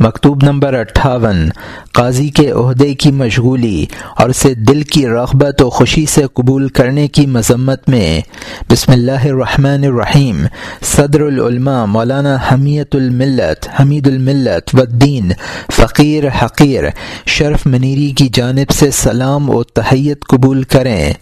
مکتوب نمبر اٹھاون، قاضی کے عہدے کی مشغولی اور اسے دل کی رغبت و خوشی سے قبول کرنے کی مذمت میں۔ بسم اللہ الرحمن الرحیم۔ صدر العلماء، مولانا حمیت الملت، حمید الملت والدین، فقیر حقیر، شرف منیری کی جانب سے سلام و تحیت قبول کریں۔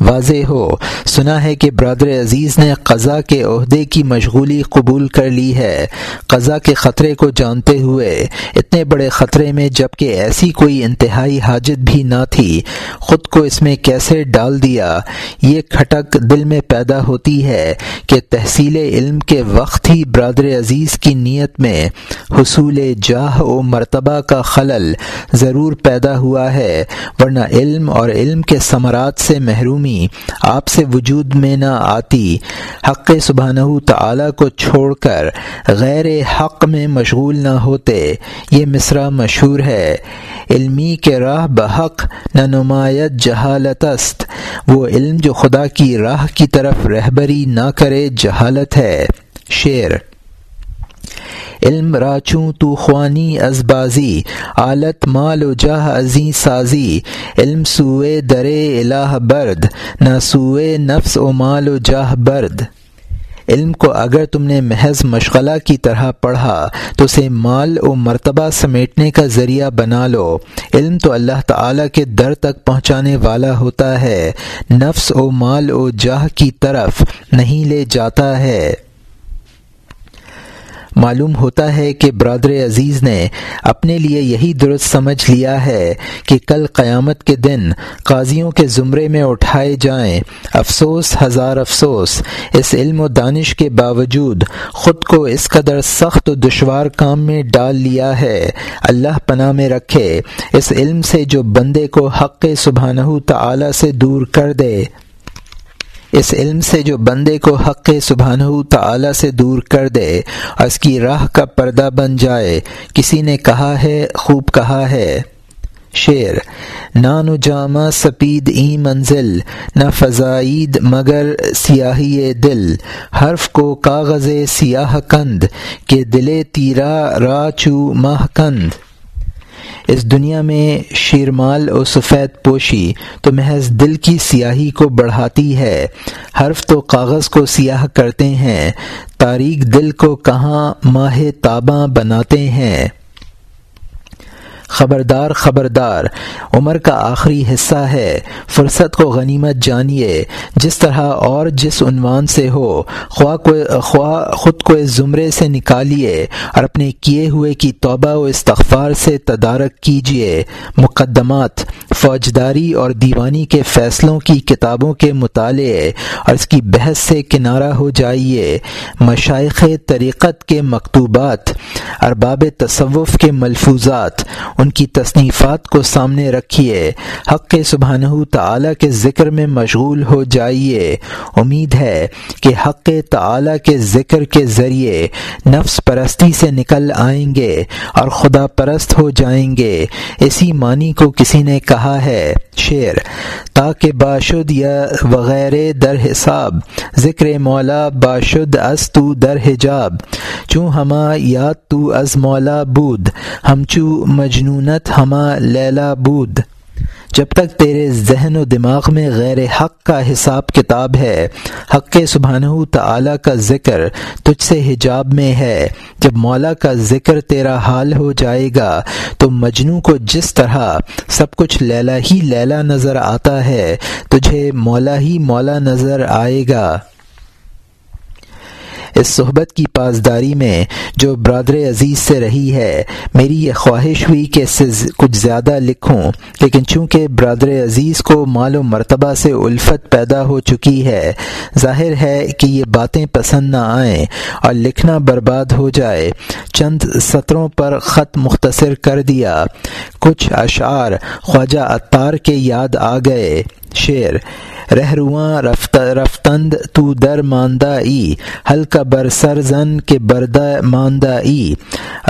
واضح ہو۔ سنا ہے کہ برادر عزیز نے قضا کے عہدے کی مشغولی قبول کر لی ہے۔ قضا کے خطرے کو جانتے ہوئے۔ اتنے بڑے خطرے میں جبکہ ایسی کوئی انتہائی حاجت بھی نہ تھی۔ خود کو اس میں کیسے ڈال دیا؟ یہ کھٹک دل میں پیدا ہوتی ہے کہ تحصیل علم کے وقت ہی برادر عزیز کی نیت میں حصول جاہ و مرتبہ کا خلل ضرور پیدا ہوا ہے۔ ورنہ علم اور علم کے ثمرات سے محرومی آپ سے وجود میں نہ آتی، حق سبحانہ تعالی کو چھوڑ کر غیر حق میں مشغول نہ ہوتے، یہ مصرع مشہور ہے۔ علمی کے راہ بحق، نہ نمایت جہالت است۔ وہ علم جو خدا کی راہ کی طرف رہبری نہ کرے جہالت ہے۔ شعر علم راچوں تو خوانی از بازی، آلت مال و جہ ازیں سازی. علم سوئے درے الہ برد، نہ سوئے نفس و مال و جاہ برد. علم کو اگر تم نے محض مشغلہ کی طرح پڑھا، تو اسے مال و مرتبہ سمیٹنے کا ذریعہ بنا لو. علم تو اللہ تعالی کے در تک پہنچانے والا ہوتا ہے، نفس و مال و جاہ کی طرف نہیں لے جاتا ہے۔ معلوم ہوتا ہے کہ برادر عزیز نے اپنے لیے یہی درست سمجھ لیا ہے کہ کل قیامت کے دن قاضیوں کے زمرے میں اٹھائے جائیں۔ افسوس، ہزار افسوس۔ اس علم و دانش کے باوجود خود کو اس قدر سخت و دشوار کام میں ڈال لیا ہے۔ اللہ پناہ میں رکھے۔ اس علم سے جو بندے کو حق سبحانہ تعالی سے دور کر دے۔ اس علم سے جو بندے کو حق سبحانہ تعالی سے دور کر دے اور اس کی راہ کا پردہ بن جائے، کسی نے کہا ہے، خوب کہا ہے۔ شعر، نان و جامہ سپید ای منزل، نہ فضائید مگر سیاہی دل۔ حرف کو کاغذ سیاہ کند، کہ دل تیرا راچو ماہ کند۔ اس دنیا میں شیرمال و سفید پوشی تو محض دل کی سیاہی کو بڑھاتی ہے۔ حرف تو کاغذ کو سیاہ کرتے ہیں تاریخ دل کو کہاں ماہ تاباں بناتے ہیں۔ خبردار خبردار۔ عمر کا آخری حصہ ہے۔ فرصت کو غنیمت جانیے۔ جس طرح اور جس عنوان سے ہو، خواہ کو، خواہ خود کو اس زمرے سے نکالیے اور اپنے کیے ہوئے کی توبہ و استغفار سے تدارک کیجیے۔ مقدمات، فوجداری اور دیوانی کے فیصلوں کی کتابوں کے مطالعے اور اس کی بحث سے کنارہ ہو جائیے۔ مشائق طریقت کے مکتوبات، ارباب تصوف کے ملفوظات۔ ان کی تصنیفات کو سامنے رکھیے۔ حق سبحانہ تعالی کے ذکر میں مشغول ہو جائیے۔ امید ہے کہ حق تعالی کے ذکر کے ذریعے نفس پرستی سے نکل آئیں گے اور خدا پرست ہو جائیں گے۔ اسی معنی کو کسی نے کہا ہے۔ شعر، تاکہ باشد یا وغیرہ در حساب، ذکر مولا باشد از تو در حجاب۔ چوں ہما یاد تو از مولا بود ہم چو مجنونت ہما لیلا بود۔ جب تک تیرے ذہن و دماغ میں غیر حق کا حساب کتاب ہے، حق سبحانہ تعالی کا ذکر تجھ سے حجاب میں ہے۔ جب مولا کا ذکر تیرا حال ہو جائے گا، تو مجنو کو جس طرح سب کچھ لیلا ہی لیلا نظر آتا ہے، تجھے مولا ہی مولا نظر آئے گا۔ اس صحبت کی پاسداری میں جو برادر عزیز سے رہی ہے، میری یہ خواہش ہوئی کہ اس سے کچھ زیادہ لکھوں، لیکن چونکہ برادر عزیز کو مال و مرتبہ سے الفت پیدا ہو چکی ہے، ظاہر ہے کہ یہ باتیں پسند نہ آئیں اور لکھنا برباد ہو جائے۔ چند سطروں پر خط مختصر کر دیا۔ کچھ اشعار خواجہ اطار کے یاد آ گئے۔ شعر رہرواں رفت، رفتند تو در ماندہ ای، حلقہ بر سر زن کے بردہ ماندہ ای،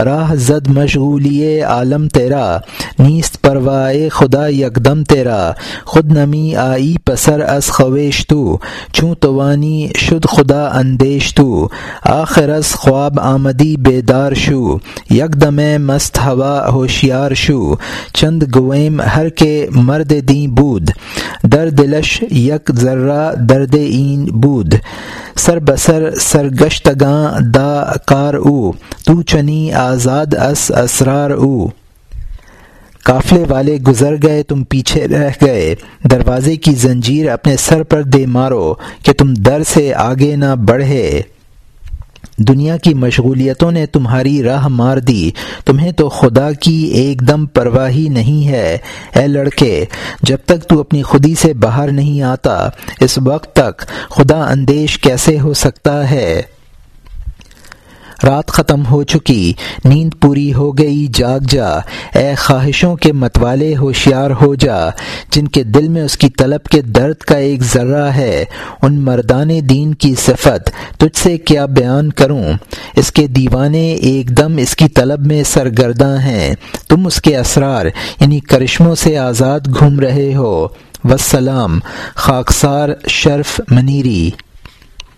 راہ زد مشغولی عالم تیرا، نیست پروائے خدا یکدم تیرا، خود نمی آئی پسر از خویش تو چوں توانی شد خدا اندیش تو، آخر از خواب آمدی بیدار شو یکدم مست ہوا ہوشیار شو، چند گویم ہر کے مرد دیں بود در دلش یک ذرہ درد این بود. سر بسر سرگشتگاں دا کار او، تو چنی آزاد اس اسرار او. قافلے والے گزر گئے، تم پیچھے رہ گئے۔ دروازے کی زنجیر اپنے سر پر دے مارو کہ تم در سے آگے نہ بڑھے۔ دنیا کی مشغولیتوں نے تمہاری راہ مار دی۔ تمہیں تو خدا کی ایک دم پرواہی نہیں ہے۔ اے لڑکے، جب تک تو اپنی خودی سے باہر نہیں آتا، اس وقت تک خدا اندیش کیسے ہو سکتا ہے؟ رات ختم ہو چکی۔ نیند پوری ہو گئی، جاگ جا۔ اے خواہشوں کے متوالے، ہوشیار ہو جا۔ جن کے دل میں اس کی طلب کے درد کا ایک ذرہ ہے، ان مردان دین کی صفت، تجھ سے کیا بیان کروں؟ اس کے دیوانے ایک دم اس کی طلب میں سرگرداں ہیں۔ تم اس کے اسرار یعنی کرشموں سے آزاد گھوم رہے ہو۔ وسلام، خاکسار شرف منیری۔